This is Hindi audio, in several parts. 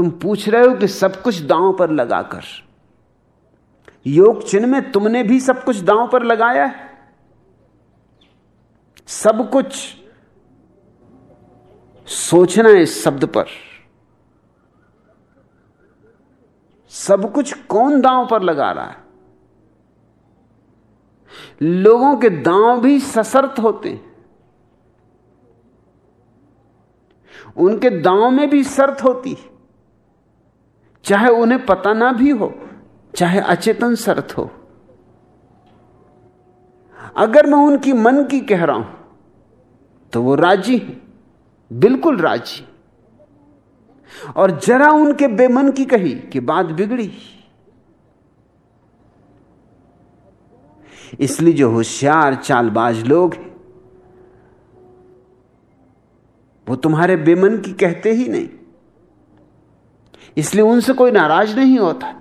तुम पूछ रहे हो कि सब कुछ दांव पर लगाकर। योग चिन्ह में तुमने भी सब कुछ दांव पर लगाया है? सब कुछ सोचना है इस शब्द पर। सब कुछ कौन दांव पर लगा रहा है? लोगों के दांव भी सशर्त होते हैं। उनके दांव में भी शर्त होती चाहे उन्हें पता ना भी हो, चाहे अचेतन शर्त हो। अगर मैं उनकी मन की कह रहा हूँ तो वो राज़ी है, बिल्कुल राज़ी। और जरा उनके बेमन की कही कि बात बिगड़ी। इसलिए जो होशियार, चालबाज लोग हैं, वो तुम्हारे बेमन की कहते ही नहीं। इसलिए उनसे कोई नाराज़ नहीं होता।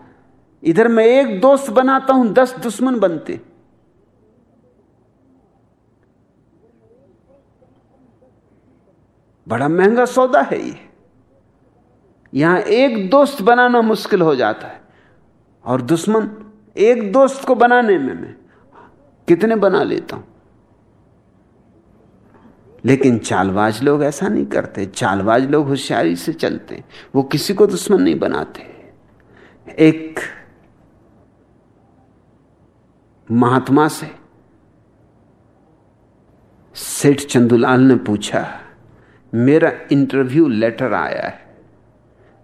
इधर मैं एक दोस्त बनाता हूँ, दस दुश्मन बनते। बड़ा महँगा सौदा है ये। यहाँ एक दोस्त बनाना मुश्किल हो जाता है। और दुश्मन एक दोस्त को बनाने में मैं कितने बना लेता हूँ? लेकिन चालबाज लोग ऐसा नहीं करते। चालबाज लोग होशियारी से चलते वो किसी को दुश्मन नहीं बनाते। एक महात्मा से सेठ चंदुलाल ने पूछा, मेरा इंटरव्यू लेटर आया है।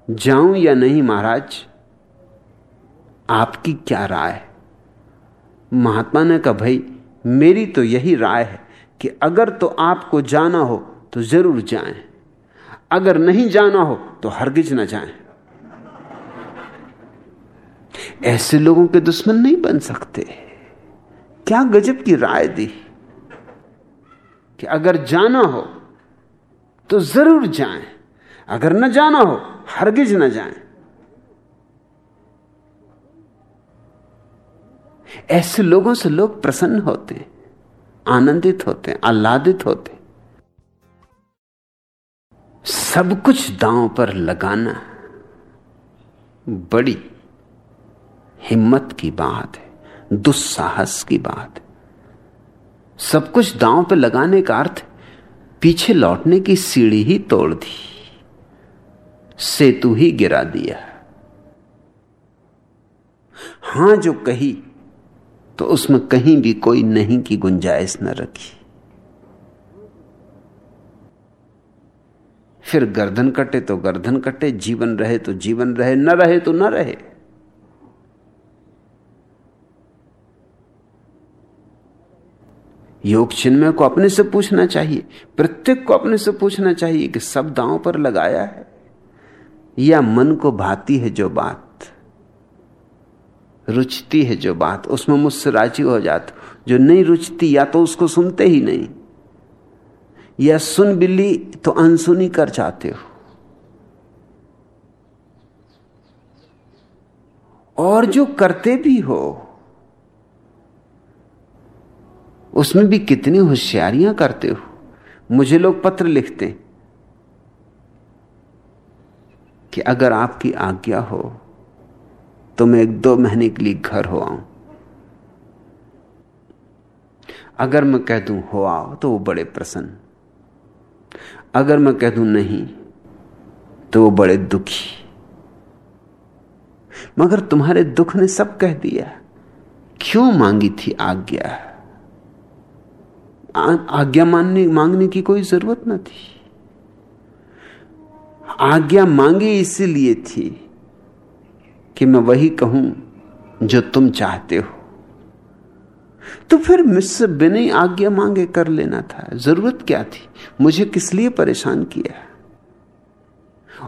जाऊँ या नहीं महाराज? आपकी क्या राय? महात्मा ने कहा, भाई, मेरी तो यही राय है। कि अगर तो आपको जाना हो तो ज़रूर जाएँ। अगर नहीं जाना हो तो हरगिज ना जाएँ। ऐसे लोगों के दुश्मन नहीं बन सकते। क्या गजब की राय दी कि अगर जाना हो तो ज़रूर जाएँ। अगर न जाना हो, हरगिज न जाएँ। ऐसे लोगों से लोग प्रसन्न होते हैं। आनंदित होते हैं, आह्लादित होते हैं। सब कुछ दांव पर लगाना बड़ी हिम्मत की बात है, दुस्साहस की बात है। सब कुछ दांव पर लगाने का अर्थ पीछे लौटने की सीढ़ी ही तोड़ दी, सेतु ही गिरा दिया। हाँ, जो कही तो उसमें कहीं भी कोई नहीं की गुंजाइश न रखी। फिर गर्दन कटे तो गर्दन कटे, जीवन रहे तो जीवन रहे, न रहे तो न रहे। योग चिन्मय को अपने से पूछना चाहिए, प्रत्येक को अपने से पूछना चाहिए कि सब दांव पर लगाया है या मन को भाती है जो बात। रुचती है जो बात, उसमें मुझसे राज़ी हो जाते जो नहीं रुचती, या तो उसको सुनते ही नहीं, या सुन बिल्ली तो अनसुनी कर जाते हो। और जो करते भी हो, उसमें भी कितनी होशियारियाँ करते हो। मुझे लोग पत्र लिखते कि अगर आपकी आज्ञा हो तो मैं एक दो महीने के लिए घर हो आऊँ अगर मैं कह दूँ हो आओ तो वो बड़े प्रसन्न। अगर मैं कह दूँ नहीं तो वो बड़े दुखी। मगर तुम्हारे दुख ने सब कह दिया। क्यों मांगी थी आज्ञा? आज्ञा मानने, मांगने की कोई ज़रूरत न थी। आज्ञा मांगी इसीलिए थी कि मैं वही कहूँ जो तुम चाहते हो। तो फिर मुझसे बिना आज्ञा मांगे कर लेना था। ज़रूरत क्या थी? मुझे किस लिए परेशान किया?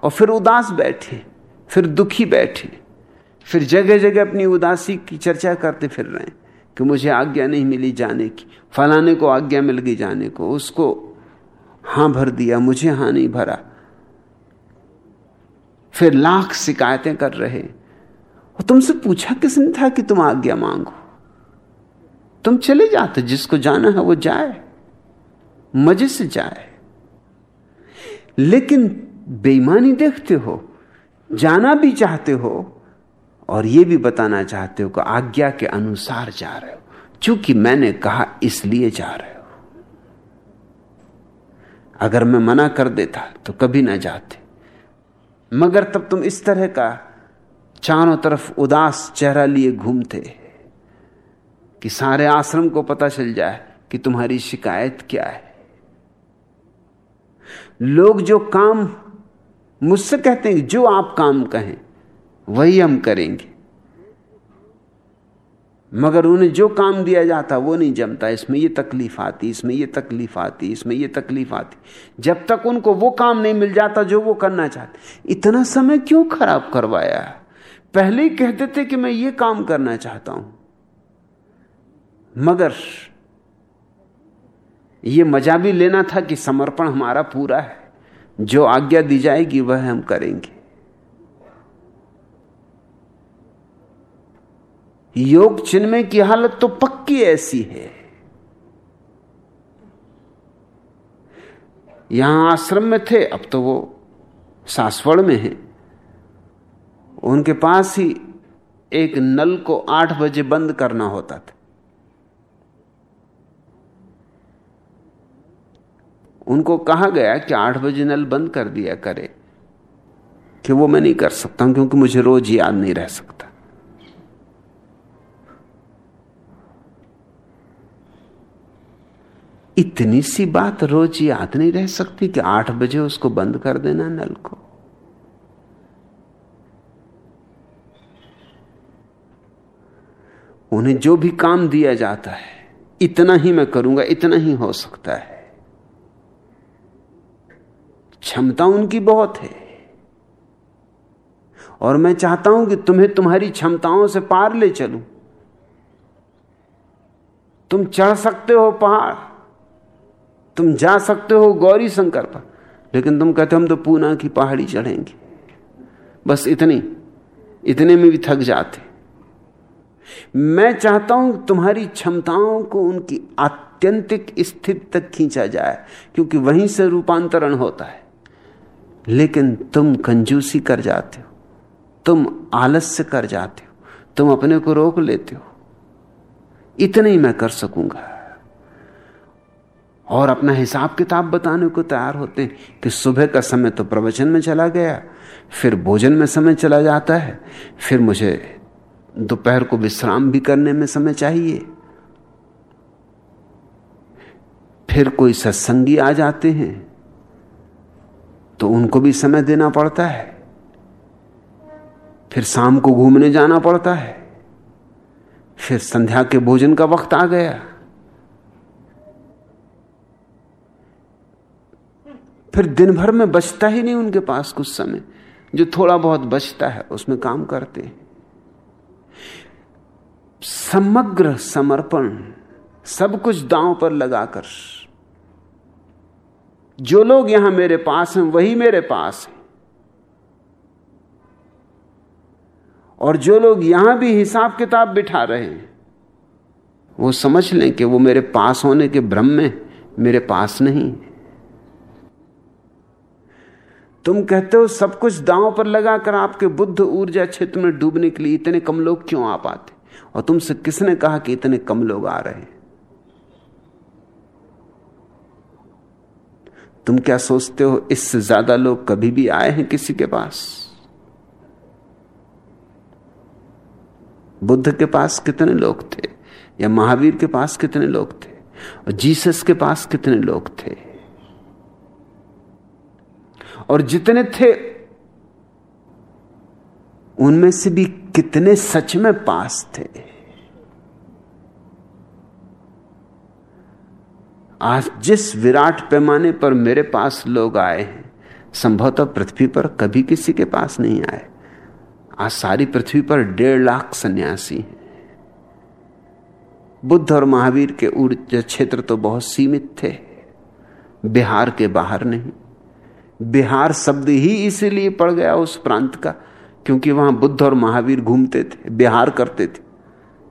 और फिर उदास बैठे, फिर दुखी बैठे, फिर जगह जगह अपनी उदासी की चर्चा करते फिर रहे कि मुझे आज्ञा नहीं मिली जाने की। फलाने को आज्ञा मिल गई जाने को, उसको हाँ भर दिया, मुझे हाँ नहीं भरा। फिर लाख शिकायतें कर रहे और तुमसे पूछा किसने था कि तुम आज्ञा मांगो? तुम चले जाते, जिसको जाना है वो जाए, मज़े से जाए। लेकिन बेईमानी देखते हो, जाना भी चाहते हो, और यह भी बताना चाहते हो कि आज्ञा के अनुसार जा रहे हो, चूँकि मैंने कहा इसलिए जा रहे हो। अगर मैं मना कर देता तो कभी ना जाते। मगर तब तुम इस तरह का चारों तरफ़ उदास चेहरा लिए घूमते कि सारे आश्रम को पता चल जाए कि तुम्हारी शिकायत क्या है। लोग जो काम मुझसे कहते हैं, जो आप काम कहें, वही हम करेंगे। मगर उन्हें जो काम दिया जाता, वो नहीं जमता। इसमें ये तकलीफ़ आती, इसमें ये तकलीफ़ आती, इसमें ये तकलीफ़ आती। जब तक उनको वो काम नहीं मिल जाता जो वो करना चाहते। इतना समय क्यों खराब करवाया? पहले ही कहते थे कि मैं ये काम करना चाहता हूँ। मगर ये मज़ा भी लेना था कि समर्पण हमारा पूरा है। जो आज्ञा दी जाएगी, वह हम करेंगे। योग चिन्मय की हालत तो पक्की ऐसी है। यहाँ आश्रम में थे, अब तो वो सासवड़ में है। उनके पास ही एक नल को आठ बजे बंद करना होता था। उनको कहा गया कि आठ बजे नल बंद कर दिया करे, कि वो मैं नहीं कर सकता क्योंकि मुझे रोज याद नहीं रह सकता। इतनी सी बात रोज याद नहीं रह सकती कि आठ बजे उसको बंद कर देना नल को। उन्हें जो भी काम दिया जाता है, इतना ही मैं करूँगा, इतना ही हो सकता है। क्षमता उनकी बहुत है। और मैं चाहता हूँ कि तुम्हें तुम्हारी क्षमताओं से पार ले चलूँ। तुम चढ़ सकते हो पहाड़, तुम जा सकते हो गौरी शंकर पर, लेकिन तुम कहते हम तो पूना की पहाड़ी चढ़ेंगे। बस इतनी, इतने में भी थक जाते। मैं चाहता हूँ तुम्हारी क्षमताओं को उनकी आत्यंतिक स्थिति तक खींचा जाए, क्योंकि वहीं से रूपांतरण होता है। लेकिन तुम कंजूसी कर जाते हो, तुम आलस्य कर जाते हो, तुम अपने को रोक लेते हो। इतने ही मैं कर सकूँगा। और अपना हिसाब किताब बताने को तैयार होते हैं कि सुबह का समय तो प्रवचन में चला गया, फिर भोजन में समय चला जाता है, फिर मुझे दोपहर को विश्राम भी करने में समय चाहिए। फिर कोई सत्संगी आ जाते हैं तो उनको भी समय देना पड़ता है। फिर शाम को घूमने जाना पड़ता है। फिर संध्या के भोजन का वक्त आ गया। फिर दिन भर में बचता ही नहीं उनके पास कुछ समय। जो थोड़ा बहुत बचता है, उसमें काम करते हैं। समग्र समर्पण सब कुछ दांव पर लगाकर। जो लोग यहाँ मेरे पास हैं, वही मेरे पास हैं। और जो लोग यहाँ भी हिसाब किताब बिठा रहे हैं, वो समझ लें कि वो मेरे पास होने के भ्रम में, मेरे पास नहीं। तुम कहते हो सब कुछ दांव पर लगाकर आपके बुद्ध ऊर्जा क्षेत्र में डूबने के लिए इतने कम लोग क्यों आ पाते? और तुमसे किसने कहा कि इतने कम लोग आ रहे हैं? तुम क्या सोचते हो इससे ज़्यादा लोग कभी भी आए हैं किसी के पास? बुद्ध के पास कितने लोग थे? या महावीर के पास कितने लोग थे? और जीसस के पास कितने लोग थे? और जितने थे उनमें से भी कितने सच में पास थे। आज जिस विराट पैमाने पर मेरे पास लोग आए हैं, संभवतः पृथ्वी पर कभी किसी के पास नहीं आए। आज सारी पृथ्वी पर डेढ़ लाख सन्यासी हैं। बुद्ध और महावीर के ऊर्जा क्षेत्र तो बहुत सीमित थे। बिहार के बाहर नहीं। बिहार शब्द ही इसीलिए पड़ गया उस प्रांत का क्योंकि वहाँ बुद्ध और महावीर घूमते थे बिहार करते थे।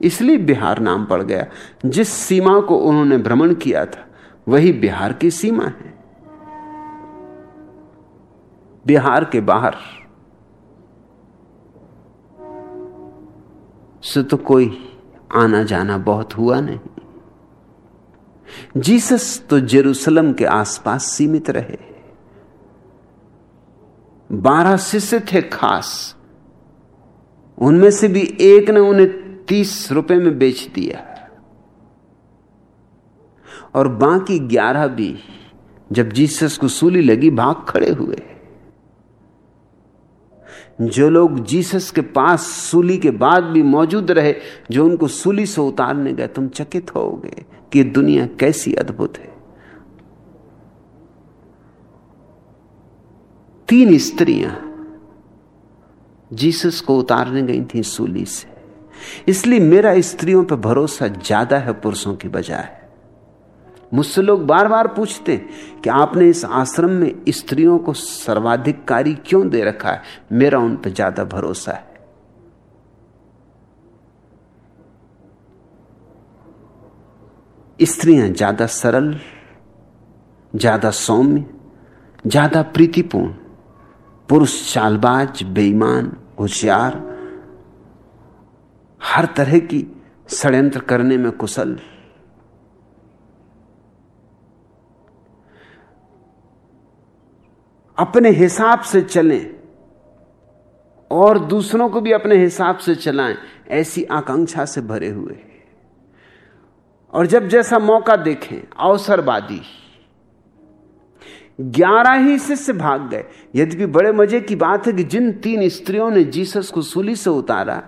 इसलिए बिहार नाम पड़ गया। जिस सीमा को उन्होंने भ्रमण किया था, वही बिहार की सीमा है। बिहार के बाहर से तो कोई आना जाना बहुत हुआ नहीं। जीसस तो जेरूसलम के आसपास सीमित रहे। बारह शिष्य थे खास। उनमें से भी एक ने उन्हें तीस रुपए में बेच दिया। और बाकी ग्यारह भी जब जीसस को सूली लगी, भाग खड़े हुए। जो लोग जीसस के पास सूली के बाद भी मौजूद रहे, जो उनको सूली से उतारने गए, तुम चकित होगे कि दुनिया कैसी अद्भुत है। तीन स्त्रियाँ जीसस को उतारने गई थी सूली से। इसलिए मेरा स्त्रियों पर भरोसा ज़्यादा है पुरुषों की बजाय। मुझसे लोग बार बार पूछते हैं कि आपने इस आश्रम में स्त्रियों को सर्वाधिक कार्य क्यों दे रखा है? मेरा उन पर ज़्यादा भरोसा है। स्त्रियाँ ज़्यादा सरल, ज़्यादा सौम्य, ज़्यादा प्रीतिपूर्ण। पुरुष चालबाज बेईमान, होशियार, हर तरह की षड्यंत्र करने में कुशल। अपने हिसाब से चलें और दूसरों को भी अपने हिसाब से चलाएँ, ऐसी आकांक्षा से भरे हुए। और जब जैसा मौका देखें, अवसरवादी। ग्यारह ही शिष्य भाग गए। यद्यपि बड़े मज़े की बात है कि जिन तीन स्त्रियों ने जीसस को सूली से उतारा,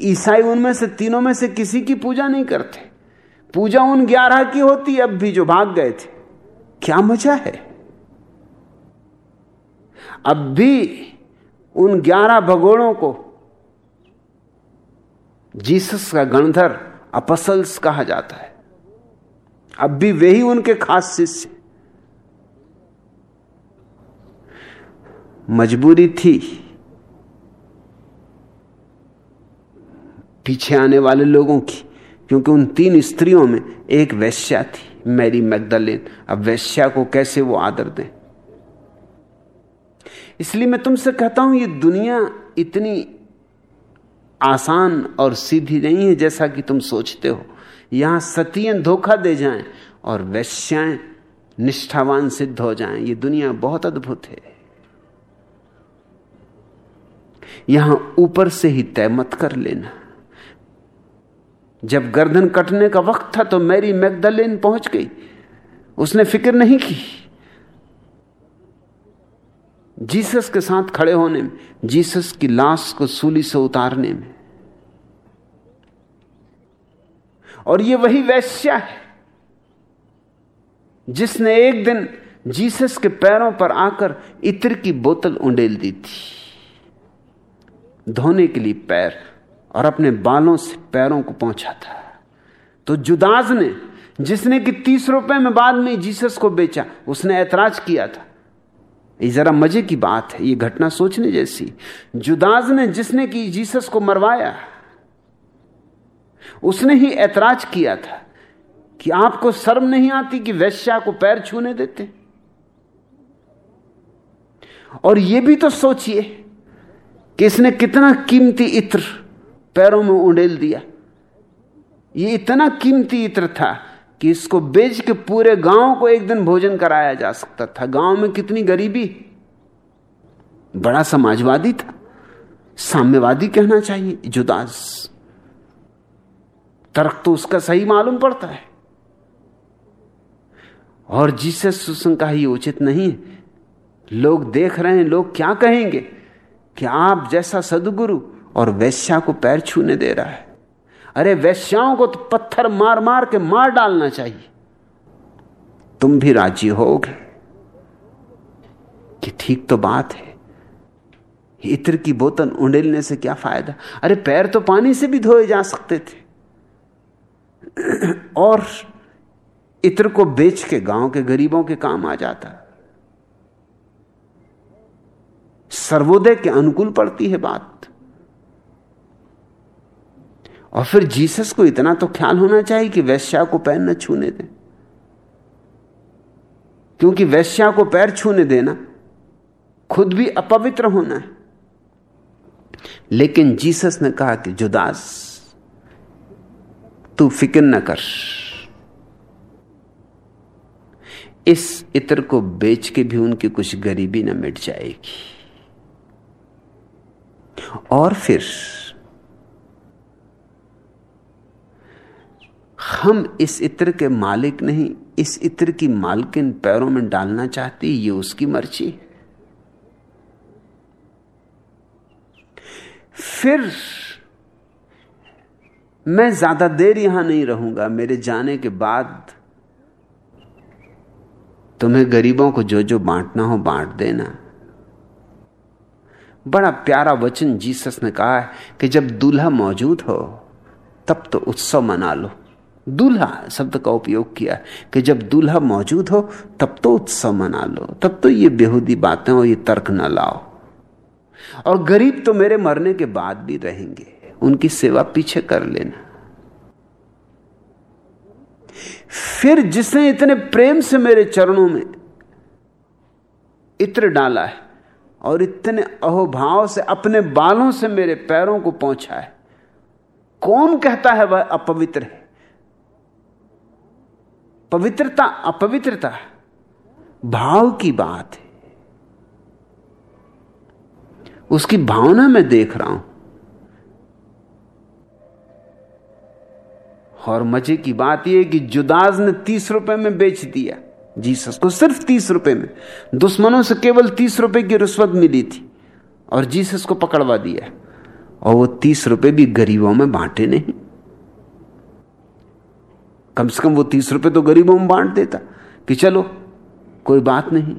ईसाई उनमें से तीनों में से किसी की पूजा नहीं करते। पूजा उन ग्यारह की होती, अब भी जो भाग गए थे। क्या मज़ा है? अब भी उन ग्यारह भगोड़ों को जीसस का गणधर अपसल्स कहा जाता है। अब भी वे ही उनके खास शिष्य मजबूरी थी। पीछे आने वाले लोगों की, क्योंकि उन तीन स्त्रियों में एक वैश्या थी, मैरी मैगदलिन। अब वैश्या को कैसे वो आदर दें? इसलिए मैं तुमसे कहता हूँ, ये दुनिया इतनी आसान और सीधी नहीं है जैसा कि तुम सोचते हो। यहाँ सतियन धोखा दे जाएँ और वैश्याएँ निष्ठावान सिद्ध हो जाएँ। ये दुनिया बहुत अद्भुत है। यहाँ ऊपर से ही तय मत कर लेना। जब गर्दन कटने का वक्त था तो मैरी मैगदलेन पहुँच गई। उसने फ़िक्र नहीं की। जीसस के साथ खड़े होने में, जीसस की लाश को सूली से उतारने में। और ये वही वैश्या है, जिसने एक दिन जीसस के पैरों पर आकर इत्र की बोतल उंडेल दी थी। धोने के लिए पैर और अपने बालों से पैरों को पहुँचा था। तो जुदाज ने, जिसने कि तीस रुपए में बाद में जीसस को बेचा, उसने ऐतराज किया था। ये जरा मज़े की बात है, ये घटना सोचने जैसी। जुदाज ने, जिसने कि जीसस को मरवाया, उसने ही ऐतराज किया था कि आपको शर्म नहीं आती कि वैश्या को पैर छूने देते। और यह भी तो सोचिए कि इसने कितना कीमती इत्र पैरों में उंडेल दिया। ये इतना कीमती इत्र था कि इसको बेच के पूरे गाँव को एक दिन भोजन कराया जा सकता था। गाँव में कितनी गरीबी? बड़ा समाजवादी था। साम्यवादी कहना चाहिए, जुदास। तर्क तो उसका सही मालूम पड़ता है। और जिसे सुसंग का ही उचित नहीं है। लोग देख रहे हैं, लोग क्या कहेंगे? कि आप जैसा सदगुरु और वैश्या को पैर छूने दे रहा है। अरे वैश्याओं को तो पत्थर मार मार के मार डालना चाहिए। तुम भी राज़ी होगे कि ठीक तो बात है। इत्र की बोतल उंडेलने से क्या फ़ायदा? अरे पैर तो पानी से भी धोए जा सकते थे। और इत्र को बेच के गाँव के गरीबों के काम आ जाता। सर्वोदय के अनुकूल पड़ती है बात। और फिर जीसस को इतना तो ख्याल होना चाहिए कि वैश्या को पैर न छूने दें। क्योंकि वैश्या को पैर छूने देना खुद भी अपवित्र होना है। लेकिन जीसस ने कहा कि जुदास, तू फ़िक्र न कर। इस इत्र को बेच के भी उनकी कुछ गरीबी न मिट जाएगी। और फिर हम इस इत्र के मालिक नहीं, इस इत्र की मालकिन पैरों में डालना चाहती, ये उसकी मर्ज़ी। फिर मैं ज़्यादा देर यहाँ नहीं रहूँगा, मेरे जाने के बाद तुम्हें गरीबों को जो जो बांटना हो बांट देना। बड़ा प्यारा वचन जीसस ने कहा है कि जब दूल्हा मौजूद हो, तब तो उत्सव मना लो। दूल्हा शब्द का उपयोग किया कि जब दूल्हा मौजूद हो, तब तो उत्सव मना लो। तब तो ये बेहूदी बातें हो ये तर्क न लाओ। और गरीब तो मेरे मरने के बाद भी रहेंगे। उनकी सेवा पीछे कर लेना। फिर जिसने इतने प्रेम से मेरे चरणों में इत्र डाला है और इतने अहोभाव से अपने बालों से मेरे पैरों को पहुँचा है। कौन कहता है वह अपवित्र है? पवित्रता अपवित्रता भाव की बात है। उसकी भावना में देख रहा हूँ। और मज़े की बात यह कि जुदाज ने तीस रुपए में बेच दिया। जीसस। को सिर्फ़ तीस रुपए में। दुश्मनों से केवल तीस रुपए की रिश्वत मिली थी। और जीसस को पकड़वा दिया। और वो तीस रुपए भी गरीबों में बांटे नहीं। कम से कम वो तीस रुपए तो गरीबों में बांट देता कि चलो, कोई बात नहीं।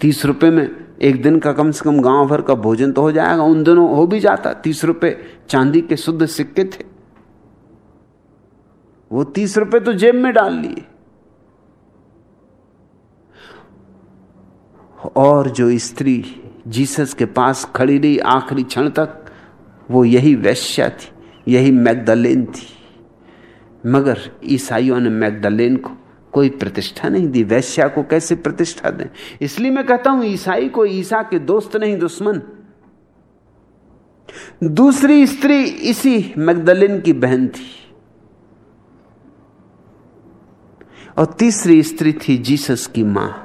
तीस रुपए में एक दिन का कम से कम गाँव भर का भोजन तो हो जाएगा, उन दिनों हो भी जाता। तीस रुपए चांदी के शुद्ध सिक्के थे। वो तीस रुपए तो जेब में डाल लिए। और जो स्त्री जीसस के पास खड़ी रही आखिरी क्षण तक, वो यही वैश्या थी, यही मैगदलेन थी। मगर ईसाइयों ने मैगदलेन को कोई प्रतिष्ठा नहीं दी। वैश्या को कैसे प्रतिष्ठा दें? इसलिए मैं कहता हूँ, ईसाई को ईसा के दोस्त नहीं, दुश्मन। दूसरी स्त्री इसी मैगदलिन की बहन थी। और तीसरी स्त्री थी जीसस की माँ।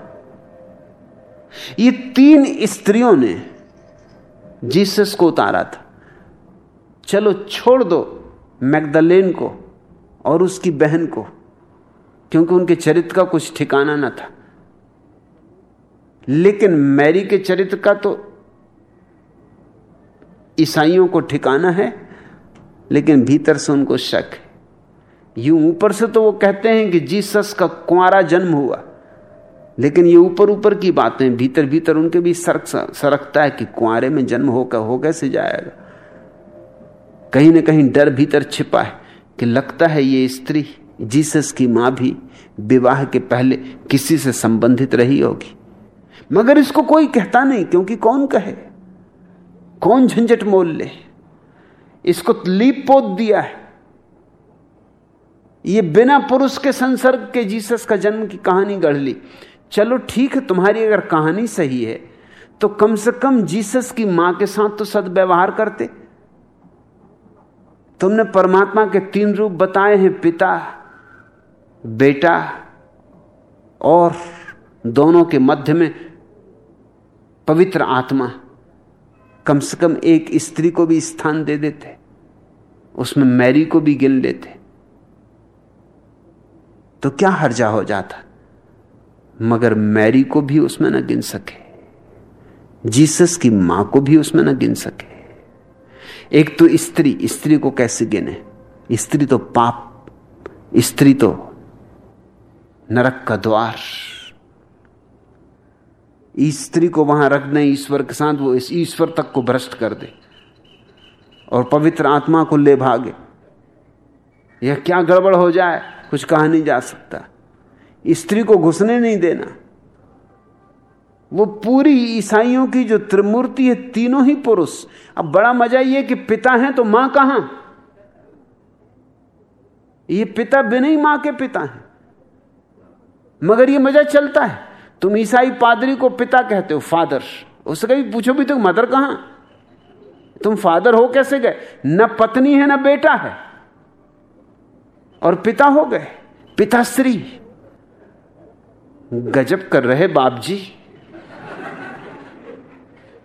ये तीन स्त्रियों ने जीसस को उतारा था। चलो छोड़ दो मैगदलेन को और उसकी बहन को, क्योंकि उनके चरित्र का कुछ ठिकाना न था। लेकिन मैरी के चरित्र का तो ईसाइयों को ठिकाना है, लेकिन भीतर से उनको शक है। यूँ ऊपर से तो वो कहते हैं कि जीसस का कुआरा जन्म हुआ। लेकिन ये ऊपर ऊपर की बातें, भीतर भीतर उनके भी सरक, सरकता है कि कुआरे में जन्म होकर हो कैसे जाएगा? कहीं ना कहीं डर भीतर छिपा है कि लगता है ये स्त्री जीसस की माँ भी विवाह के पहले किसी से संबंधित रही होगी। मगर इसको कोई कहता नहीं, क्योंकि कौन कहे? कौन झंझट मोल ले? इसको लीप पोत दिया है। ये बिना पुरुष के संसर्ग के जीसस का जन्म की कहानी गढ़ ली। चलो ठीक है, तुम्हारी अगर कहानी सही है तो कम से कम जीसस की माँ के साथ तो सदव्यवहार करते। तुमने परमात्मा के तीन रूप बताए हैं, पिता, बेटा और दोनों के मध्य में पवित्र आत्मा। कम से कम एक स्त्री को भी स्थान दे देते, उसमें मैरी को भी गिन लेते। तो क्या हर्जा हो जाता? मगर मैरी को भी उसमें न गिन सके। जीसस की माँ को भी उसमें न गिन सके। एक तो स्त्री स्त्री को कैसे गिने? स्त्री तो पाप, स्त्री तो नरक का द्वार। स्त्री को वहाँ रख दें, ईश्वर के साथ, वो इस ईश्वर तक को भ्रष्ट कर दे और पवित्र आत्मा को ले भागे। यह क्या गड़बड़ हो जाए? कुछ कहा नहीं जा सकता। स्त्री को घुसने नहीं देना। वो पूरी ईसाइयों की जो त्रिमूर्ति है, तीनों ही पुरुष। अब बड़ा मज़ा ये कि पिता है तो माँ कहाँ? ये पिता बिना ही माँ के पिता हैं। मगर ये मज़ा चलता है। तुम ईसाई पादरी को पिता कहते हो, फादर। उससे कभी पूछो भी तो मदर कहाँ? तुम फादर हो कैसे गए? न पत्नी है, न बेटा है। और पिता हो गए। पिताश्री गजब कर रहे बाप जी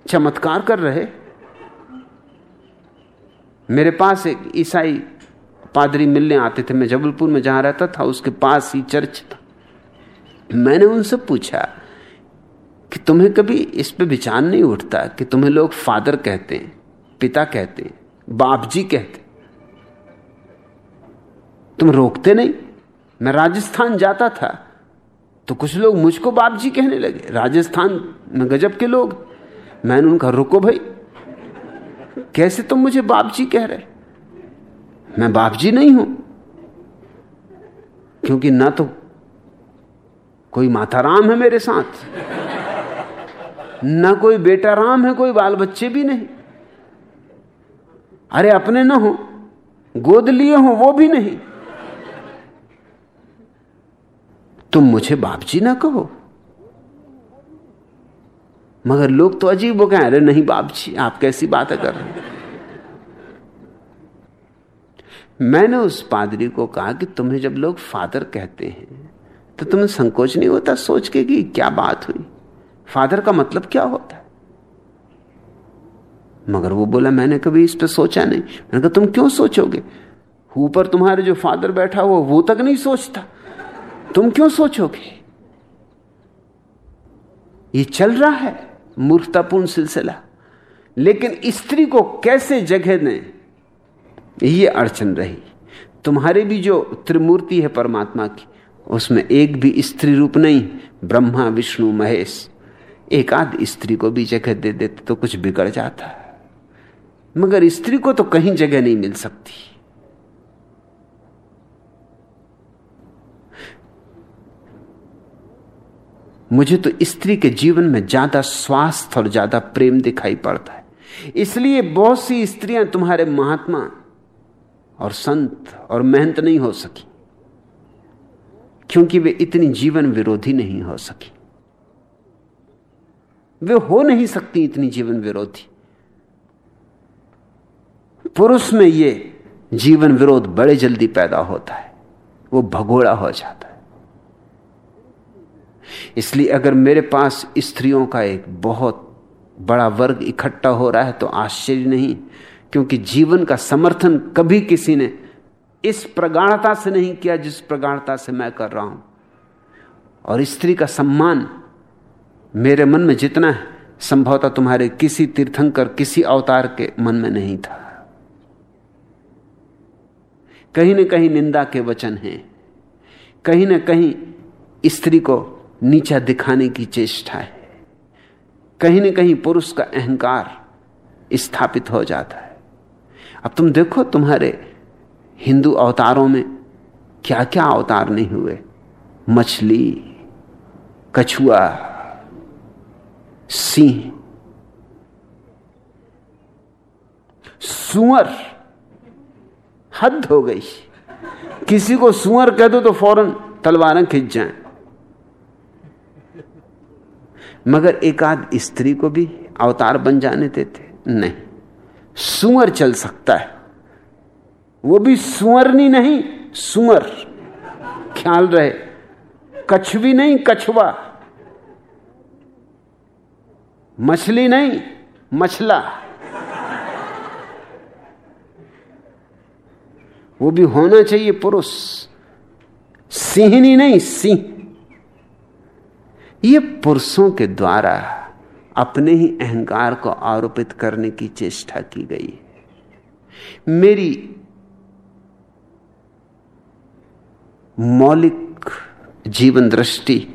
चमत्कार कर रहे। मेरे पास एक ईसाई पादरी मिलने आते थे। मैं जबलपुर में जहाँ रहता था, उसके पास ही चर्च था। मैंने उनसे पूछा कि तुम्हें कभी इस पे विचार नहीं उठता कि तुम्हें लोग फादर कहते हैं, पिता कहते हैं बाप जी कहते तुम रोकते नहीं? मैं राजस्थान जाता था। तो कुछ लोग मुझको बाप जी कहने लगे, राजस्थान में गजब के लोग। मैंने उनका, रुको भाई, कैसे तुम मुझे बाप जी कह रहे? मैं बाप जी नहीं हूँ, क्योंकि ना तो कोई माता राम है मेरे साथ, ना कोई बेटा राम है, कोई बाल बच्चे भी नहीं। अरे, अपने ना हो, गोद लिए हो, वो भी नहीं। तुम मुझे बाप जी ना कहो। मगर लोग तो अजीब वो कह रहे नहीं बाप जी आप कैसी बातें कर रहे मैंने उस पादरी को कहा कि तुम्हें जब लोग फादर कहते हैं तो तुम्हें संकोच नहीं होता सोच के कि क्या बात हुई? फादर का मतलब क्या होता है? मगर वो बोला, मैंने कभी इस पर सोचा नहीं। मैंने कहा, तुम क्यों सोचोगे? ऊपर तुम्हारे जो फादर बैठा हुआ, वो तक नहीं सोचता। तुम क्यों सोचोगे? ये चल रहा है मूर्खतापूर्ण सिलसिला। लेकिन स्त्री को कैसे जगह दें? ये अड़चन रही। तुम्हारे भी जो त्रिमूर्ति है परमात्मा की, उसमें एक भी स्त्री रूप नहीं, ब्रह्मा, विष्णु, महेश। एक आध स्त्री को भी जगह दे देते तो कुछ बिगड़ जाता। मगर स्त्री को तो कहीं जगह नहीं मिल सकती। मुझे तो स्त्री के जीवन में ज़्यादा स्वास्थ्य और ज़्यादा प्रेम दिखाई पड़ता है। इसलिए बहुत सी स्त्रियाँ तुम्हारे महात्मा और संत और मेहनत नहीं हो सकी, क्योंकि वे इतनी जीवन विरोधी नहीं हो सकी। वे हो नहीं सकती इतनी जीवन विरोधी। पुरुष में ये जीवन विरोध बड़े जल्दी पैदा होता है, वो भगोड़ा हो जाता है। इसलिए अगर मेरे पास स्त्रियों का एक बहुत बड़ा वर्ग इकट्ठा हो रहा है तो आश्चर्य नहीं, क्योंकि जीवन का समर्थन कभी किसी ने इस प्रगाढ़ता से नहीं किया जिस प्रगाढ़ता से मैं कर रहा हूँ। और स्त्री का सम्मान मेरे मन में जितना है, संभवतः तुम्हारे किसी तीर्थंकर, किसी अवतार के मन में नहीं था। कहीं न कहीं निंदा के वचन हैं। कहीं न कहीं स्त्री को नीचा दिखाने की चेष्टा है। कहीं न कहीं पुरुष का अहंकार स्थापित हो जाता है। अब तुम देखो तुम्हारे हिंदू अवतारों में क्या क्या अवतार नहीं हुए। मछली, कछुआ, सिंह, सुअर, हद हो गई। किसी को सुअर कह दो तो फ़ौरन तलवारें खिंच जाएँ। मगर एक आध स्त्री को भी अवतार बन जाने देते। नहीं। सुअर चल सकता है। वो भी सुअरनी नहीं, सुअर। ख्याल रहे। कछवी नहीं कछुआ मछली नहीं, मछला। वो भी होना चाहिए पुरुष। सिंहनी नहीं, सिंह। ये पुरुषों के द्वारा अपने ही अहंकार को आरोपित करने की चेष्टा की गई। मेरी मौलिक जीवन दृष्टि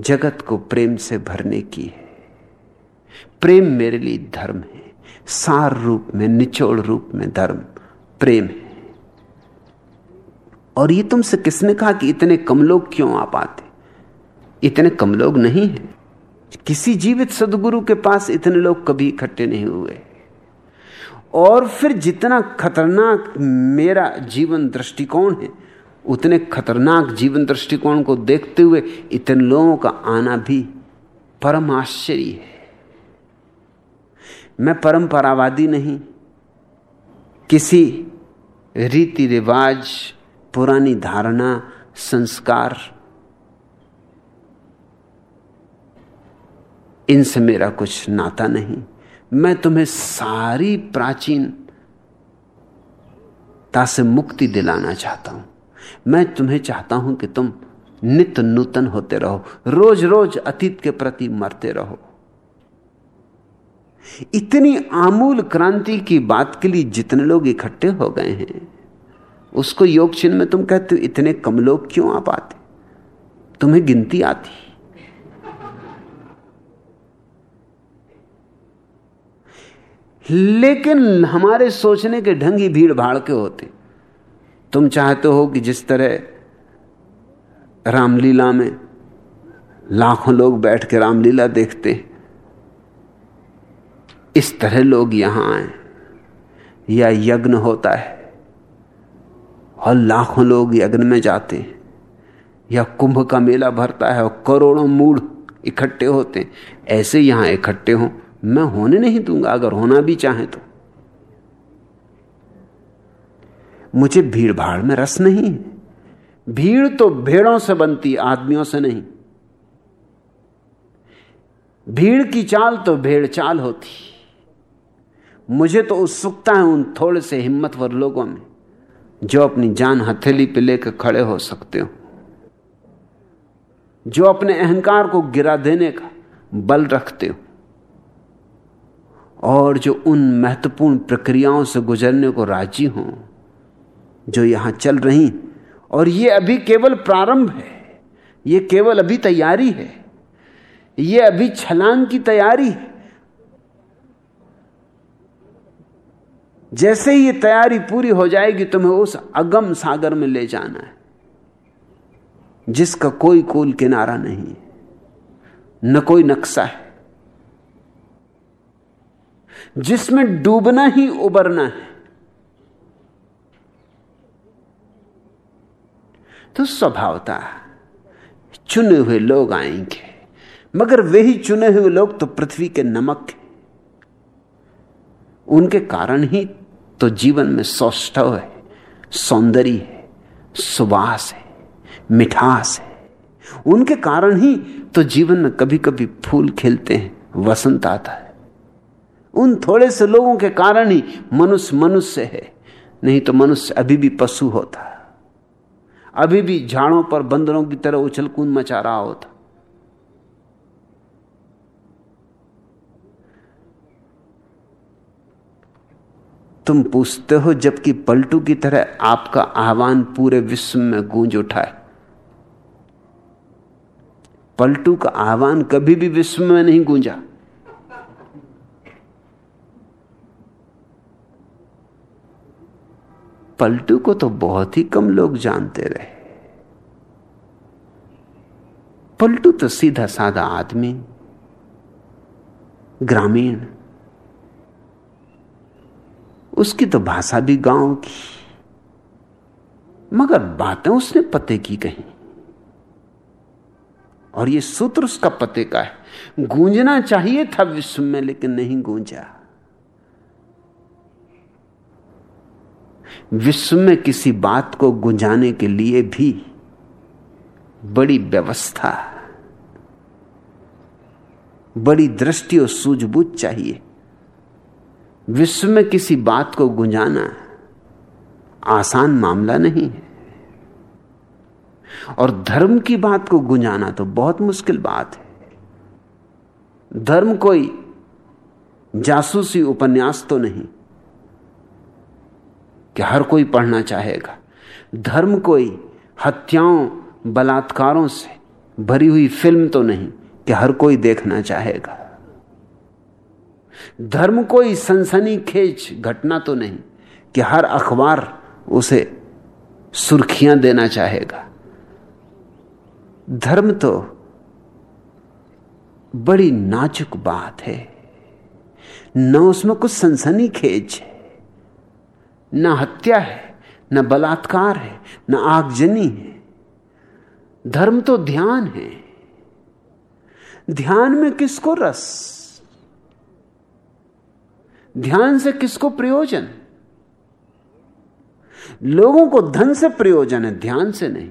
जगत को प्रेम से भरने की है। प्रेम मेरे लिए धर्म है। सार रूप में, निचोड़ रूप में धर्म प्रेम है। और ये तुमसे किसने कहा कि इतने कम लोग क्यों आ पाते? इतने कम लोग नहीं हैं। किसी जीवित सदगुरु के पास इतने लोग कभी इकट्ठे नहीं हुए। और फिर जितना खतरनाक मेरा जीवन दृष्टिकोण है, उतने खतरनाक जीवन दृष्टिकोण को देखते हुए इतने लोगों का आना भी परम आश्चर्य है। मैं परंपरावादी नहीं। किसी रीति रिवाज पुरानी धारणा, संस्कार, इनसे मेरा कुछ नाता नहीं। मैं तुम्हें सारी प्राचीन ता से मुक्ति दिलाना चाहता हूँ। मैं तुम्हें चाहता हूँ कि तुम नित्य नूतन होते रहो रोज रोज अतीत के प्रति मरते रहो। इतनी आमूल क्रांति की बात के लिए जितने लोग इकट्ठे हो गए हैं उसको योग चिन्ह में तुम कहते हो, इतने कम लोग क्यों आ पाते? तुम्हें गिनती आती लेकिन हमारे सोचने के ढंग ही भीड़ भाड़ के होते। तुम चाहते हो कि जिस तरह रामलीला में लाखों लोग बैठ के रामलीला देखते, इस तरह लोग यहाँ आए, या यज्ञ होता है। और लाखों लोग यज्ञ में जाते हैं। या कुंभ का मेला भरता है और करोड़ों मूड इकट्ठे होते हैं। ऐसे यहाँ इकट्ठे हों। मैं होने नहीं दूँगा, अगर होना भी चाहे तो। मुझे भीड़ भाड़ में रस नहीं है। भीड़ तो भेड़ों से बनती आदमियों से नहीं। भीड़ की चाल तो भेड़ चाल होती। मुझे तो उत्सुकता है उन थोड़े से हिम्मतवर लोगों में। जो अपनी जान हथेली पे लेकर खड़े हो सकते हो। जो अपने अहंकार को गिरा देने का बल रखते हो। और जो उन महत्वपूर्ण प्रक्रियाओं से गुजरने को राज़ी हों, जो यहाँ चल रही, और ये अभी केवल प्रारंभ है, ये केवल अभी तैयारी है, ये अभी छलांग की तैयारी है। जैसे ही ये तैयारी पूरी हो जाएगी, तुम्हें उस अगम सागर में ले जाना है, जिसका कोई कूल किनारा नहीं न कोई नक्शा है, जिसमें डूबना ही उबरना है। तो स्वभावता, चुने हुए लोग आएँगे, मगर वे ही चुने हुए लोग तो पृथ्वी के नमक हैं। उनके कारण ही तो जीवन में सौष्ठव है, सौंदर्य है, सुवास है, मिठास है। उनके कारण ही तो जीवन में कभी कभी फूल खिलते हैं, वसंत आता है। उन थोड़े से लोगों के कारण ही मनुष्य मनुष्य है, नहीं तो मनुष्य अभी भी पशु होता। अभी भी झाड़ों पर बंदरों की तरह उछल कूद मचा रहा होता। तुम पूछते हो जबकि पलटू की तरह आपका आह्वान पूरे विश्व में गूंज उठा है। पलटू का आह्वान कभी भी विश्व में नहीं गूंजा। पलटू को तो बहुत ही कम लोग जानते रहे। पलटू तो सीधा साधा आदमी, ग्रामीण उसकी तो भाषा भी गाँव की। मगर बातें उसने पते की कहीं। और ये सूत्र उसका पते का है। गूंजना चाहिए था विश्व में, लेकिन नहीं गूंजा। विश्व में किसी बात को गुंजाने के लिए भी बड़ी व्यवस्था, बड़ी दृष्टि और सूझबूझ चाहिए। विश्व में किसी बात को गुंजाना आसान मामला नहीं है। और धर्म की बात को गुंजाना तो बहुत मुश्किल बात है। धर्म कोई जासूसी उपन्यास तो नहीं कि हर कोई पढ़ना चाहेगा। धर्म कोई हत्याओं, बलात्कारों से भरी हुई फ़िल्म तो नहीं कि हर कोई देखना चाहेगा। धर्म कोई सनसनी खेच घटना तो नहीं कि हर अखबार उसे सुर्खियाँ देना चाहेगा। धर्म तो बड़ी नाजुक बात है। न उसमें कुछ सनसनी खेच है, न हत्या है, न बलात्कार है, न आगजनी है। धर्म तो ध्यान है। ध्यान में किसको रस? ध्यान से किसको प्रयोजन? लोगों को धन से प्रयोजन है, ध्यान से नहीं।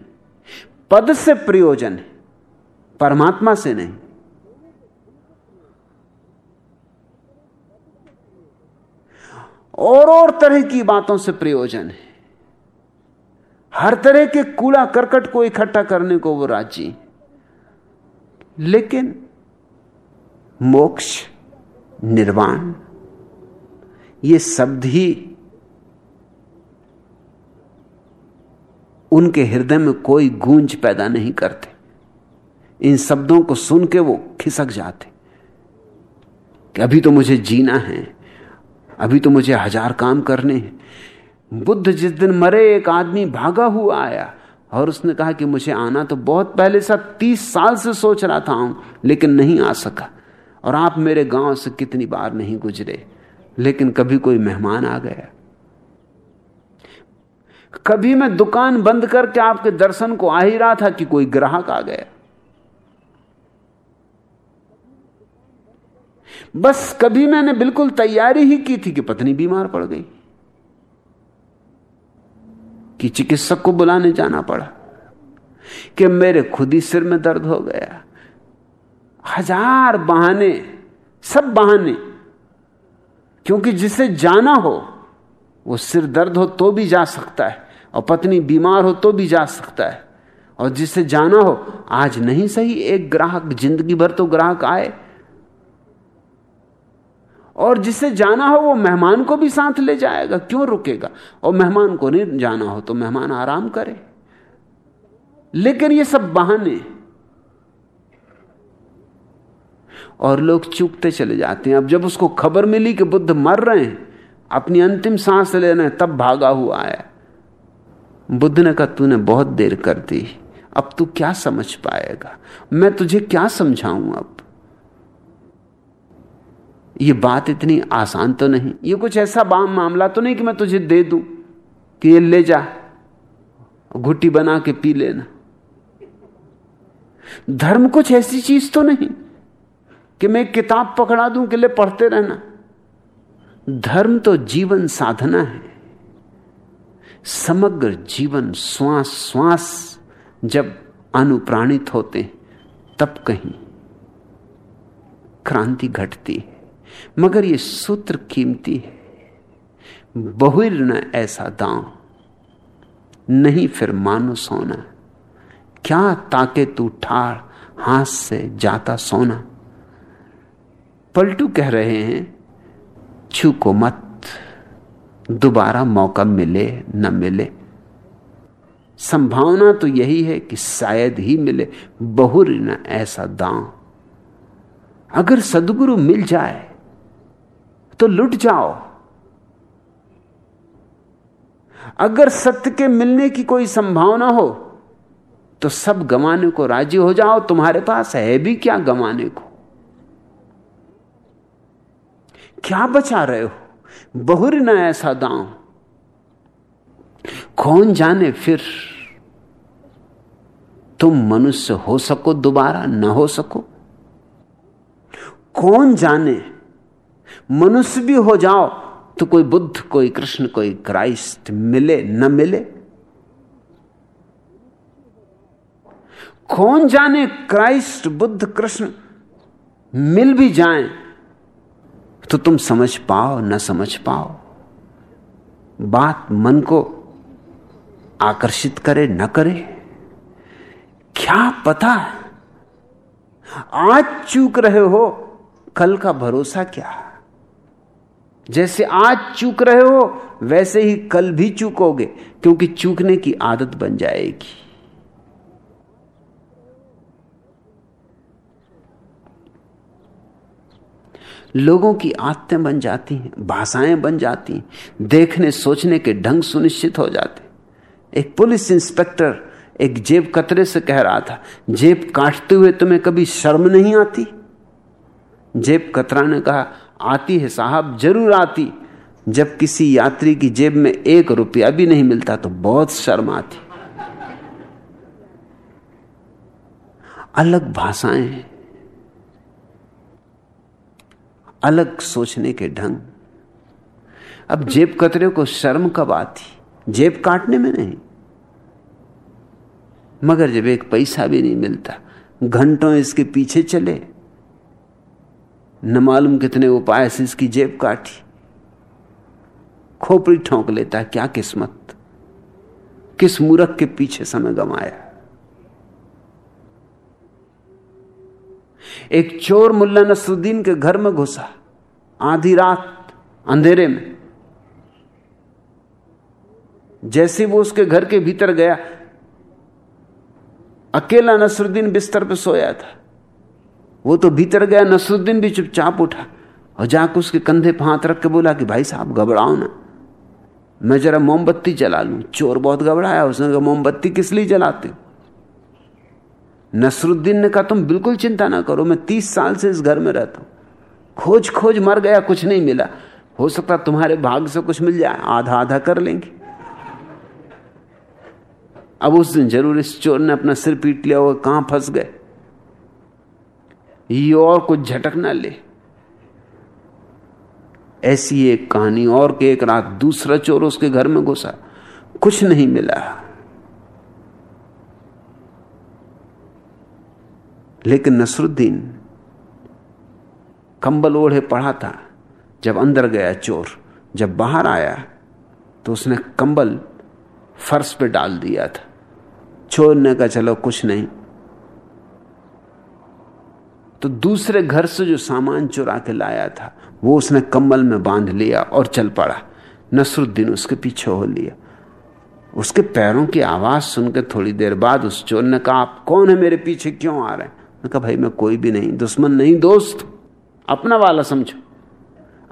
पद से प्रयोजन है, परमात्मा से नहीं। और और तरह की बातों से प्रयोजन है। हर तरह के कूड़ा करकट को इकट्ठा करने को वो राज़ी। लेकिन मोक्ष, निर्वाण ये शब्द ही उनके हृदय में कोई गूंज पैदा नहीं करते। इन शब्दों को सुन के वो खिसक जाते। कि अभी तो मुझे जीना है, अभी तो मुझे हज़ार काम करने हैं। बुद्ध जिस दिन मरे, एक आदमी भागा हुआ आया और उसने कहा कि मुझे आना तो बहुत पहले सा तीस साल से सोच रहा था हूँ, लेकिन नहीं आ सका। और आप मेरे गाँव से कितनी बार नहीं गुजरे? लेकिन कभी कोई मेहमान आ गया। कभी मैं दुकान बंद करके आपके दर्शन को आ ही रहा था कि कोई ग्राहक आ गया। बस कभी मैंने बिल्कुल तैयारी ही की थी कि पत्नी बीमार पड़ गई, कि चिकित्सक को बुलाने जाना पड़ा, कि मेरे खुद ही सिर में दर्द हो गया। हज़ार बहाने, सब बहाने क्योंकि जिसे जाना हो, वो सिर दर्द हो तो भी जा सकता है, और पत्नी बीमार हो तो भी जा सकता है। और जिसे जाना हो, आज नहीं सही, एक ग्राहक, ज़िंदगी भर तो ग्राहक आए। और जिसे जाना हो, वो मेहमान को भी साथ ले जाएगा, क्यों रुकेगा? और मेहमान को नहीं जाना हो तो मेहमान आराम करे। लेकिन ये सब बहाने और लोग चूकते चले जाते हैं। अब जब उसको खबर मिली कि बुद्ध मर रहे हैं, अपनी अंतिम सांस ले रहे हैं तब भागा हुआ आया बुद्ध ने कहा, तूने बहुत देर कर दी। अब तू क्या समझ पाएगा? मैं तुझे क्या समझाऊं अब? ये बात इतनी आसान तो नहीं। ये कुछ ऐसा बाम मामला तो नहीं कि मैं तुझे दे दूँ कि ये ले जा घुट्टी बना के पी लेना। धर्म कुछ ऐसी चीज़ तो नहीं। कि मैं किताब पकड़ा दूँ कि ले पढ़ते रहना। धर्म तो जीवन साधना है। समग्र जीवन श्वास श्वास जब अनुप्राणित होते तब कहीं क्रांति घटती है। मगर यह सूत्र कीमती है। बहुर न ऐसा दांव, नहीं फिर मानो सोना। क्या ताके तू ठाड़ हाथ से जाता सोना। पलटू कह रहे हैं छू को मत, दोबारा मौका मिले, न मिले। संभावना तो यही है कि शायद ही मिले, बहुर न ऐसा दांव। अगर सदगुरु मिल जाए तो लुट जाओ। अगर सत्य के मिलने की कोई संभावना हो तो सब गंवाने को राज़ी हो जाओ। तुम्हारे पास है भी क्या गंवाने को? क्या बचा रहे हो? बहुर ना ऐसा दांव। कौन जाने फिर? तुम मनुष्य हो सको, दोबारा न हो सको। कौन जाने? मनुष्य भी हो जाओ तो कोई बुद्ध, कोई कृष्ण, कोई क्राइस्ट मिले, न मिले। कौन जाने, क्राइस्ट, बुद्ध, कृष्ण मिल भी जाएँ तो तुम समझ पाओ, न समझ पाओ। बात मन को आकर्षित करे, न करे। क्या पता? आज चूक रहे हो, कल का भरोसा क्या? जैसे आज चूक रहे हो, वैसे ही कल भी चूकोगे, क्योंकि चूकने की आदत बन जाएगी। लोगों की आदतें बन जाती हैं, भाषाएँ बन जाती हैं, देखने, सोचने के ढंग सुनिश्चित हो जाते एक पुलिस इंस्पेक्टर एक जेब कतरे से कह रहा था, जेब काटते हुए तुम्हें कभी शर्म नहीं आती? जेब कतरा ने कहा, आती है साहब, ज़रूर आती। जब किसी यात्री की जेब में एक रुपया भी नहीं मिलता तो बहुत शर्म आती। अलग भाषाएँ हैं। अलग सोचने के ढंग। अब जेब कतरे को शर्म कब आती? जेब काटने में नहीं। मगर जब एक पैसा भी नहीं मिलता, घंटों इसके पीछे चले। न मालूम कितने उपाय से इसकी जेब काटी। खोपड़ी ठोंक लेता, क्या किस्मत? किस मूर्ख के पीछे समय गमाया एक चोर मुल्ला नसरुद्दीन के घर में घुसा, आधी रात अंधेरे में। जैसे वो उसके घर के भीतर गया, अकेला नसरुद्दीन बिस्तर पर सोया था। वो तो भीतर गया, नसरुद्दीन भी चुपचाप उठा और जाकर उसके कंधे पर हाथ रख के बोला कि, भाई साहब, घबराओ ना। मैं जरा मोमबत्ती जला लूँ। चोर बहुत घबराया, उसने कहा, मोमबत्ती किस लिए जलाते हो? नसरुद्दीन ने कहा, तुम बिल्कुल चिंता ना करो, मैं तीस साल से इस घर में रहता हूँ। खोज खोज मर गया, कुछ नहीं मिला। हो सकता तुम्हारे भाग से कुछ मिल जाए आधा आधा कर लेंगे। अब उस दिन ज़रूर इस चोर ने अपना सिर पीट लिया वो कहाँ फंस गए। ये और कुछ झटक ना ले। ऐसी एक कहानी और के एक रात दूसरा चोर उसके घर में घुसा। कुछ नहीं मिला। लेकिन नसरुद्दीन कंबल ओढ़े पड़ा था, जब अंदर गया चोर, जब बाहर आया तो उसने कंबल फर्श पे डाल दिया था। चोर ने कहा, चलो, कुछ नहीं। तो दूसरे घर से जो सामान चुरा के लाया था, वो उसने कंबल में बाँध लिया और चल पड़ा। नसरुद्दीन उसके पीछे हो लिया। उसके पैरों की आवाज़ सुनकर थोड़ी देर बाद उस चोर ने कहा, आप कौन है मेरे पीछे क्यों आ रहे हैं? कहा, भाई, मैं कोई भी नहीं, दुश्मन नहीं, दोस्त। अपना वाला समझो।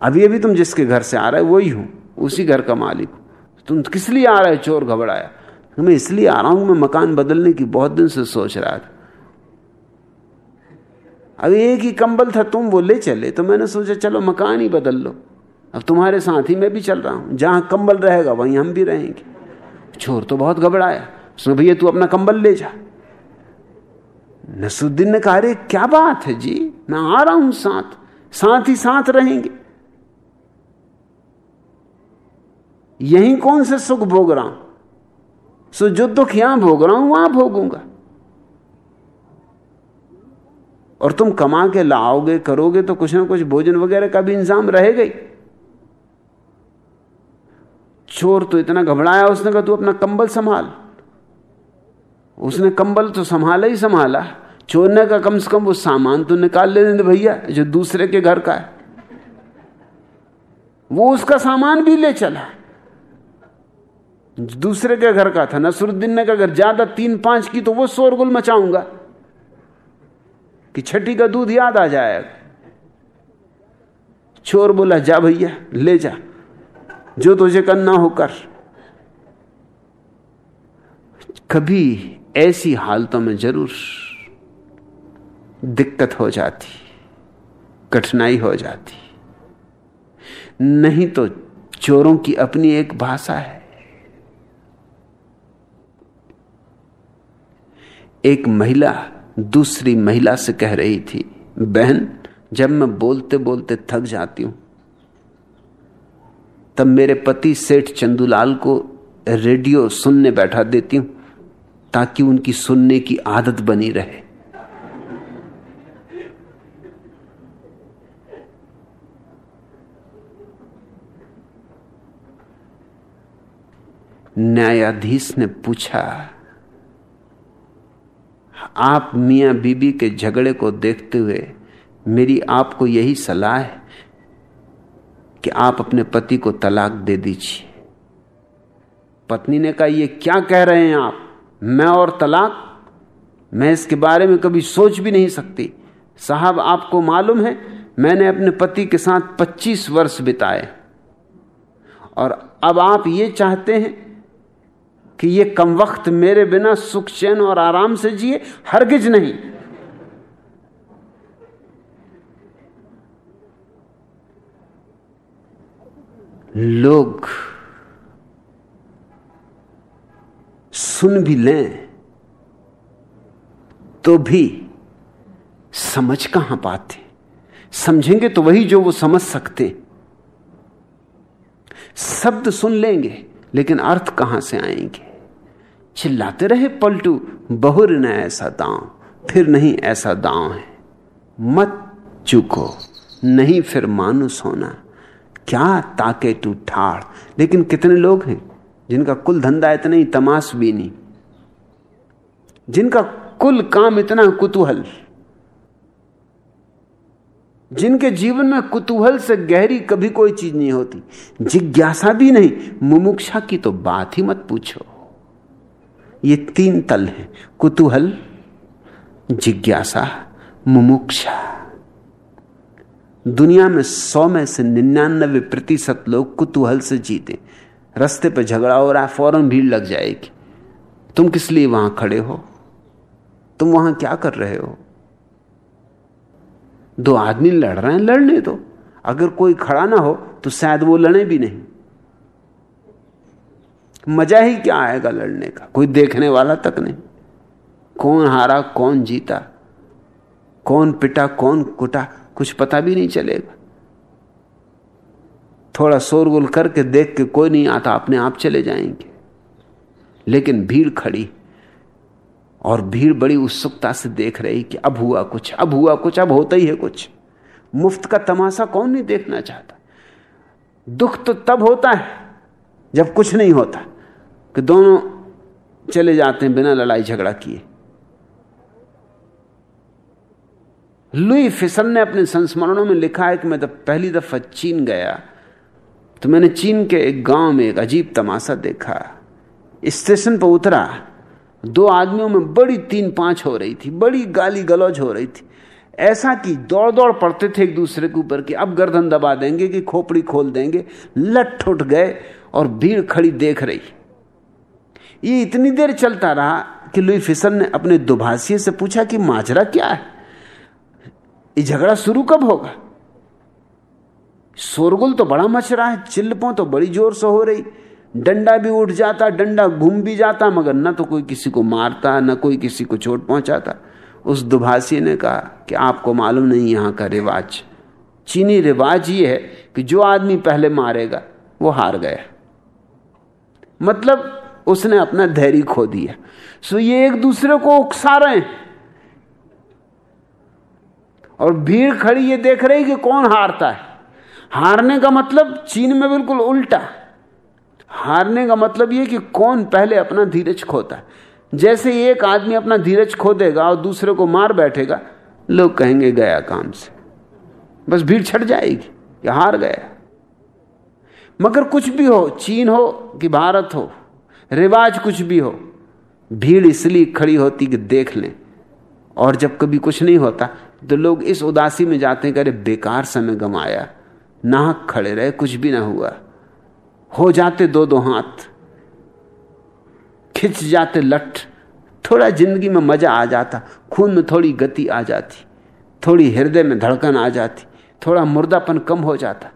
अभी अभी तुम जिसके घर से आ रहे हो, वही हूँ, उसी घर का मालिक तुम किस लिए आ रहे हो? चोर घबराया। मैं इसलिए आ रहा हूँ, मैं मकान बदलने की बहुत दिन से सोच रहा था। अब एक ही कंबल था, तुम वो ले चले। तो मैंने सोचा, चलो, मकान ही बदल लो। अब तुम्हारे साथ ही मैं भी चल रहा हूँ। जहाँ कंबल रहेगा, वहीं हम भी रहेंगे। चोर तो बहुत घबराया। उसने भैया, तू अपना कंबल ले जा। नसरुद्दीन ने कहा क्या बात है जी? मैं आ रहा हूँ साथ साथ ही साथ रहेंगे। यहीं कौन से सुख भोग रहा? हूँ सो जो दुख यहाँ भोग रहा हूँ, वहाँ भोगूँगा। और तुम कमा के लाओगे, करोगे तो कुछ ना कुछ भोजन वगैरह का भी इंतज़ाम रहेगा ही चोर तो इतना घबराया, उसने कहा, तू अपना कंबल संभाल। उसने कंबल तो संभाला ही संभाला। चोर का कम से कम वो सामान तो निकाल लेने दे भैया, जो दूसरे के घर का है। वो उसका सामान भी ले चला। दूसरे के घर का था, नसरुद्दीन ने अगर ज़्यादा तीन पाँच की तो वो शोरगुल मचाऊँगा, कि छठी का दूध याद आ जाएगा चोर बोला, जा भैया, ले जा, जो तुझे करना हो कर। कभी ऐसी हालतों में ज़रूर दिक्कत हो जाती, कठिनाई हो जाती। नहीं तो चोरों की अपनी एक भाषा है। एक महिला दूसरी महिला से कह रही थी, बहन, जब मैं बोलते बोलते थक जाती हूँ, तब मेरे पति सेठ चंदूलाल को रेडियो सुनने बैठा देती हूँ। ताकि उनकी सुनने की आदत बनी रहे। न्यायाधीश ने पूछा, आप मियाँ बीबी के झगड़े को देखते हुए मेरी आपको यही सलाह है कि आप अपने पति को तलाक दे दीजिए? पत्नी ने कहा यह क्या कह रहे हैं आप? मैं और तलाक, मैं इसके बारे में कभी सोच भी नहीं सकती। साहब, आपको मालूम है, मैंने अपने पति के साथ 25 वर्ष बिताए। और अब आप ये चाहते हैं कि ये कम वक्त मेरे बिना सुख, चैन और आराम से जिए, हरगिज नहीं। लोग सुन भी लें तो भी समझ कहाँ पाते समझेंगे तो वही जो वो समझ सकते। शब्द सुन लेंगे, लेकिन अर्थ कहाँ से आएँगे? चिल्लाते रहे पलटू, बहुर न ऐसा दांव, फिर नहीं ऐसा दांव है। मत चुको, नहीं फिर मानुस होना क्या ताके तू ठाड़, लेकिन कितने लोग हैं? जिनका कुल धंधा इतना ही, तमाश भी नहीं। जिनका कुल काम इतना कुतूहल। जिनके जीवन में कुतूहल से गहरी कभी कोई चीज़ नहीं होती। जिज्ञासा भी नहीं, मुमुक्षा की तो बात ही मत पूछो। ये तीन तल हैं, कुतूहल, जिज्ञासा, मुमुक्षा। दुनिया में सौ में से निन्यानबे प्रतिशत लोग कुतूहल से जीते। रस्ते पर झगड़ा हो रहा है, फ़ौरन भीड़ लग जाएगी। तुम किस लिए वहाँ खड़े हो? तुम वहाँ क्या कर रहे हो? दो आदमी लड़ रहे हैं, लड़ने दो। अगर कोई खड़ा ना हो तो शायद वो लड़े भी नहीं। मज़ा ही क्या आएगा लड़ने का? कोई देखने वाला तक नहीं। कौन हारा, कौन जीता? कौन पिटा, कौन कुटा? कुछ पता भी नहीं चलेगा। थोड़ा शोरगुल करके देख के कोई नहीं आता, अपने आप चले जाएँगे। लेकिन भीड़ खड़ी, और भीड़ बड़ी उत्सुकता से देख रही कि अब हुआ कुछ, अब हुआ कुछ, अब होता ही है कुछ। मुफ़्त का तमाशा कौन नहीं देखना चाहता? दुख तो तब होता है, जब कुछ नहीं होता, कि दोनों चले जाते हैं बिना लड़ाई झगड़ा किए। लुई फिसल ने अपने संस्मरणों में लिखा है कि मैं जब पहली दफ़ा चीन गया तो मैंने चीन के एक गाँव में एक अजीब तमाशा देखा। स्टेशन पर उतरा। दो आदमियों में बड़ी तीन पाँच हो रही थी, बड़ी गाली गलौज हो रही थी। ऐसा कि दौड़ दौड़ पड़ते थे एक दूसरे के ऊपर कि अब गर्दन दबा देंगे कि खोपड़ी खोल देंगे। लट उठ गए और भीड़ खड़ी देख रही। ये इतनी देर चलता रहा कि लुई फिसन ने अपने दुभाषिए से पूछा कि माजरा क्या है? ये झगड़ा शुरू कब होगा? शोरगुल तो बड़ा मच रहा है, चिल्लपों तो बड़ी ज़ोर से हो रही। डंडा भी उठ जाता, डंडा घूम भी जाता, मगर न तो कोई किसी को मारता, न कोई किसी को चोट पहुंचाता। उस दुभाषी ने कहा कि आपको मालूम नहीं यहाँ का रिवाज। चीनी रिवाज ये है कि जो आदमी पहले मारेगा, वो हार गया। मतलब उसने अपना धैर्य खो दिया। सो ये एक दूसरे को उकसा रहे हैं। और भीड़ खड़ी ये देख रही कि कौन हारता है। हारने का मतलब चीन में बिल्कुल उल्टा। हारने का मतलब यह कि कौन पहले अपना धीरज खोता है। जैसे एक आदमी अपना धीरज खो देगा और दूसरे को मार बैठेगा, लोग कहेंगे, गया काम से। बस भीड़ छट जाएगी कि हार गया। मगर कुछ भी हो, चीन हो कि भारत हो, रिवाज कुछ भी हो, भीड़ इसलिए खड़ी होती कि देख लें। और जब कभी कुछ नहीं होता तो लोग इस उदासी में जाते हैं कि अरे बेकार समय गमाया। नाहक खड़े रहे, कुछ भी ना हुआ। हो जाते दो दो हाथ, खिंच जाते लठ। थोड़ा ज़िंदगी में मज़ा आ जाता, खून में थोड़ी गति आ जाती, थोड़ी हृदय में धड़कन आ जाती, थोड़ा मुर्दापन कम हो जाता।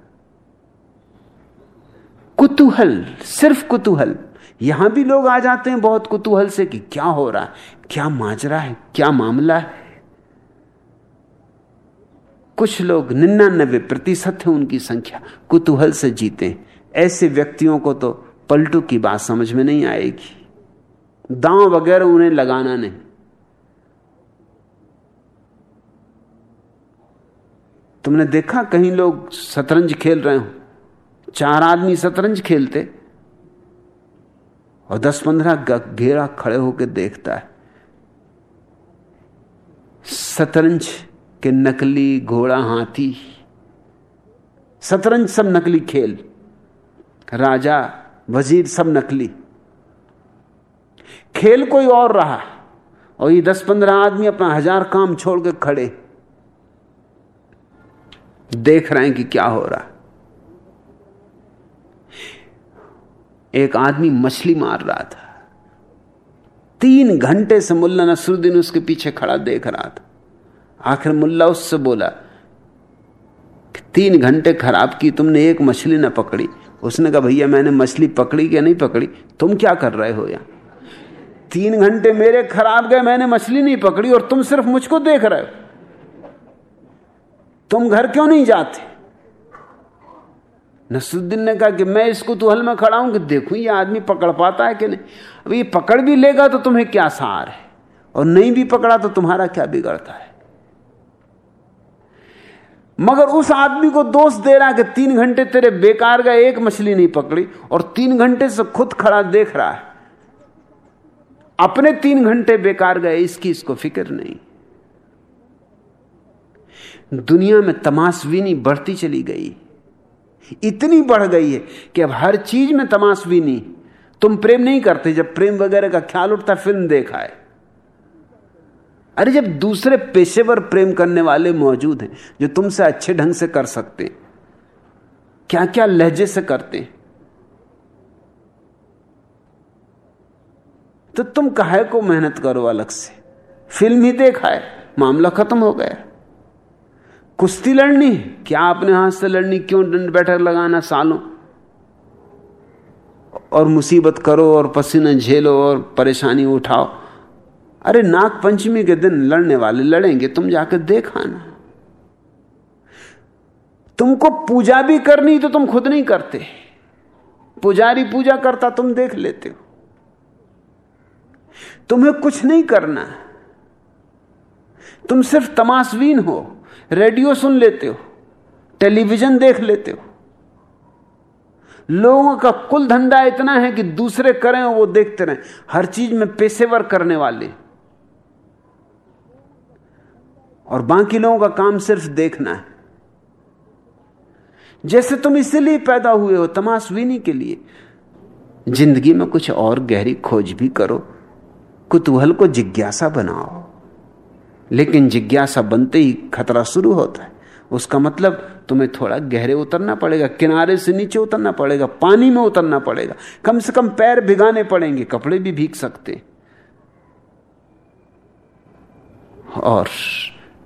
कुतूहल, सिर्फ़ कुतूहल। यहाँ भी लोग आ जाते हैं बहुत कुतूहल से कि क्या हो रहा है, क्या माजरा है, क्या मामला है? कुछ लोग निन्यानबे प्रतिशत है उनकी संख्या, कुतूहल से जीते ऐसे व्यक्तियों को तो पलटू की बात समझ में नहीं आएगी। दांव वगैरह उन्हें लगाना नहीं। तुमने देखा कहीं लोग शतरंज खेल रहे हो? चार आदमी शतरंज खेलते और दस पंद्रह घेरा खड़े होकर देखता है। शतरंज के नकली घोड़ा हाथी, शतरंज सब नकली खेल, राजा, वज़ीर सब नकली। खेल कोई और रहा, और ये दस पंद्रह आदमी अपना हज़ार काम छोड़ के खड़े। देख रहे हैं कि क्या हो रहा। एक आदमी मछली मार रहा था। तीन घंटे से मुल्ला नसरुद्दीन उसके पीछे खड़ा देख रहा था। आखिर मुल्ला उससे बोला कि तीन घंटे खराब की तुमने एक मछली ना पकड़ी। उसने कहा, भैया, मैंने मछली पकड़ी क्या नहीं पकड़ी? तुम क्या कर रहे हो यहाँ? तीन घंटे मेरे खराब गए, मैंने मछली नहीं पकड़ी और तुम सिर्फ़ मुझको देख रहे हो। तुम घर क्यों नहीं जाते? नसरुद्दीन ने कहा कि मैं इसको तू हल में खड़ा हूँ कि देखूँ, ये आदमी पकड़ पाता है कि नहीं? अब ये पकड़ भी लेगा तो तुम्हें क्या सार है? और नहीं भी पकड़ा तो तुम्हारा क्या बिगड़ता है? मगर उस आदमी को दोष दे रहा है कि तीन घंटे तेरे बेकार का एक मछली नहीं पकड़ी और तीन घंटे से खुद खड़ा देख रहा है। अपने तीन घंटे बेकार गए, इसकी इसको फ़िक्र नहीं। दुनिया में तमाशवीनी बढ़ती चली गई। इतनी बढ़ गई है कि अब हर चीज़ में तमाशवीनी। तुम प्रेम नहीं करते, जब प्रेम वगैरह का ख्याल उठता, फ़िल्म देखा है। अरे जब दूसरे पेशेवर प्रेम करने वाले मौजूद हैं, जो तुमसे अच्छे ढंग से कर सकते हैं क्या क्या लहजे से करते हैं तो तुम कहे को मेहनत करो अलग से। फ़िल्म ही देखा है, मामला खत्म हो गया। कुश्ती लड़नी क्या अपने हाथ से लड़नी, क्यों दंड बैठक लगाना सालों? और मुसीबत करो और पसीना झेलो और परेशानी उठाओ। अरे नाग पंचमी के दिन लड़ने वाले लड़ेंगे, तुम जाकर देखाना तुमको पूजा भी करनी तो तुम खुद नहीं करते। पुजारी पूजा करता, तुम देख लेते हो। तुम्हें कुछ नहीं करना। तुम सिर्फ़ तमाशवीन हो, रेडियो सुन लेते हो, टेलीविज़न देख लेते हो। लोगों का कुल धंधा इतना है कि दूसरे करें वो देखते रहें। हर चीज़ में पेशेवर करने वाले। और बाकी लोगों का काम सिर्फ़ देखना है। जैसे तुम इसलिए पैदा हुए हो, तमाशवीनी के लिए। ज़िंदगी में कुछ और गहरी खोज भी करो। कुतूहल को जिज्ञासा बनाओ। लेकिन जिज्ञासा बनते ही खतरा शुरू होता है। उसका मतलब तुम्हें थोड़ा गहरे उतरना पड़ेगा, किनारे से नीचे उतरना पड़ेगा, पानी में उतरना पड़ेगा। कम से कम पैर भिगाने पड़ेंगे, कपड़े भी भीग सकते। और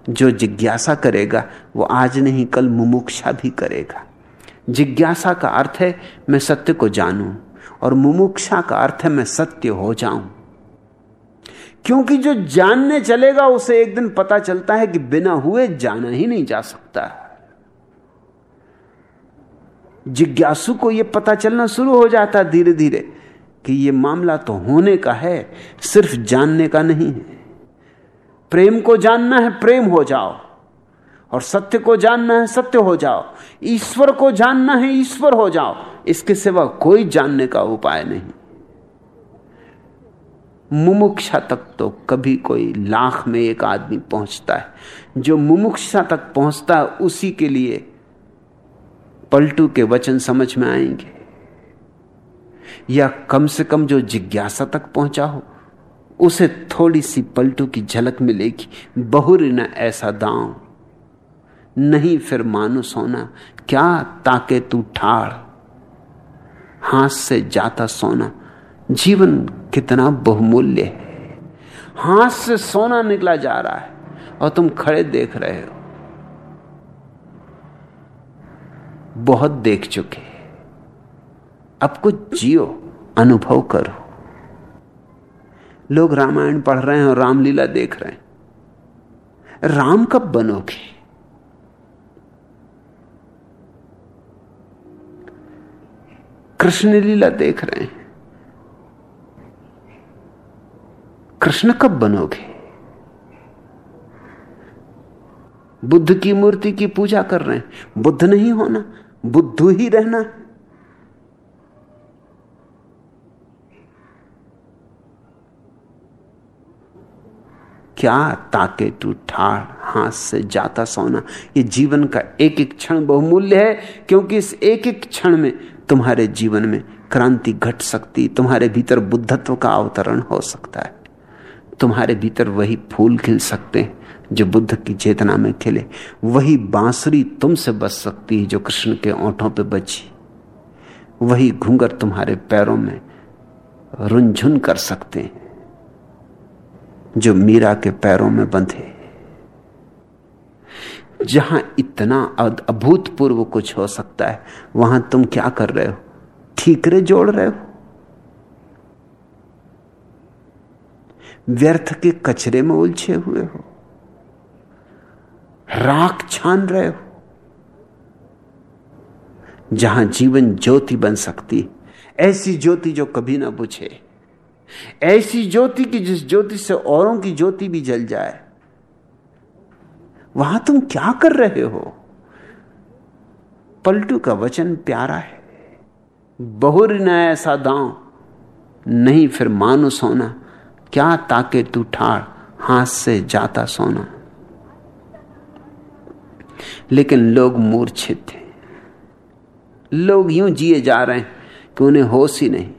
जो जिज्ञासा करेगा, वो आज नहीं, कल मुमुक्षा भी करेगा। जिज्ञासा का अर्थ है, मैं सत्य को जानूं, और मुमुक्षा का अर्थ है, मैं सत्य हो जाऊँ। क्योंकि जो जानने चलेगा, उसे एक दिन पता चलता है कि बिना हुए जाना ही नहीं जा सकता। जिज्ञासु को यह पता चलना शुरू हो जाता धीरे धीरे कि यह मामला तो होने का है, सिर्फ़ जानने का नहीं है। प्रेम को जानना है, प्रेम हो जाओ। और सत्य को जानना है, सत्य हो जाओ। ईश्वर को जानना है, ईश्वर हो जाओ। इसके सिवा कोई जानने का उपाय नहीं। मुमुक्षा तक तो कभी कोई लाख में एक आदमी पहुँचता है। जो मुमुक्षा तक पहुँचता है, उसी के लिए पलटू के वचन समझ में आएँगे। या कम से कम जो जिज्ञासा तक पहुँचा हो। उसे थोड़ी सी पलटू की झलक मिलेगी। बहुरी न ऐसा दांव। नहीं फिर मानुस होना क्या ताके तू ठाड़। हाथ से जाता सोना, जीवन कितना बहुमूल्य है। हाथ से सोना निकला जा रहा है, और तुम खड़े देख रहे हो। बहुत देख चुके अब कुछ जियो, अनुभव करो। लोग रामायण पढ़ रहे हैं और रामलीला देख रहे हैं। राम कब बनोगे? कृष्ण लीला देख रहे हैं। कृष्ण कब बनोगे? बुद्ध की मूर्ति की पूजा कर रहे हैं। बुद्ध नहीं होना, बुद्ध ही रहना क्या ताके तू ठाड़ हाथ से जाता सोना? ये जीवन का एक एक क्षण बहुमूल्य है, क्योंकि इस एक एक क्षण में तुम्हारे जीवन में क्रांति घट सकती, तुम्हारे भीतर बुद्धत्व का अवतरण हो सकता है। तुम्हारे भीतर वही फूल खिल सकते हैं, जो बुद्ध की चेतना में खिले। वही बांसुरी तुमसे बच सकती है, जो कृष्ण के ओंठों पे बची। वही घूंगर तुम्हारे पैरों में रुंझुन कर सकते हैं। जो मीरा के पैरों में बंधे जहाँ इतना अभूतपूर्व कुछ हो सकता है, वहाँ तुम क्या कर रहे हो? ठीकरे जोड़ रहे हो? व्यर्थ के कचरे में उलझे हुए हो? राख छान रहे हो? जहाँ जीवन ज्योति बन सकती ऐसी ज्योति जो कभी ना बुझे। ऐसी ज्योति की जिस ज्योति से औरों की ज्योति भी जल जाए। वहाँ तुम क्या कर रहे हो? पलटू का वचन प्यारा है। बहुर न ऐसा दांव, नहीं फिर मानो सोना। क्या ताके तू ठाड़, हाथ से जाता सोना। लेकिन लोग मूर्छित थे लोग यूँ जिए जा रहे हैं कि उन्हें होश ही नहीं।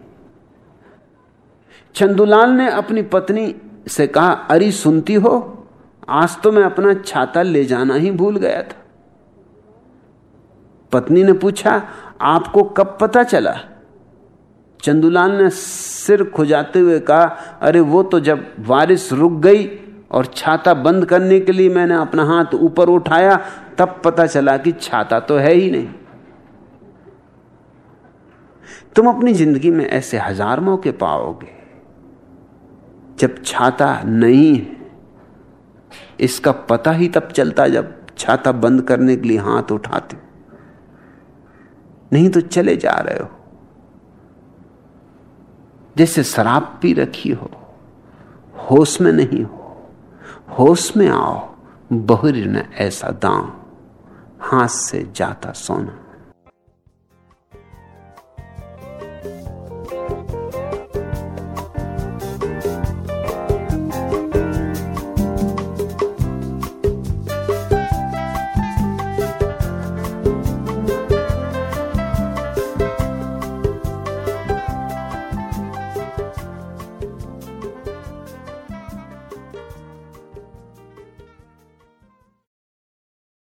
चंदुलाल ने अपनी पत्नी से कहा, अरे, सुनती हो, आज तो मैं अपना छाता ले जाना ही भूल गया था। पत्नी ने पूछा, आपको कब पता चला? चंदुलाल ने सिर खुजाते हुए कहा, अरे, वो तो जब बारिश रुक गई और छाता बंद करने के लिए मैंने अपना हाथ ऊपर उठाया, तब पता चला कि छाता तो है ही नहीं। तुम अपनी ज़िंदगी में ऐसे हज़ार मौके पाओगे। जब छाता नहीं है, इसका पता ही तब चलता जब छाता बंद करने के लिए हाथ उठाते नहीं तो चले जा रहे हो। जैसे शराब पी रखी हो, होश में नहीं हो, होश में आओ, बहुरी न ऐसा दांव, हाथ से जाता सोना।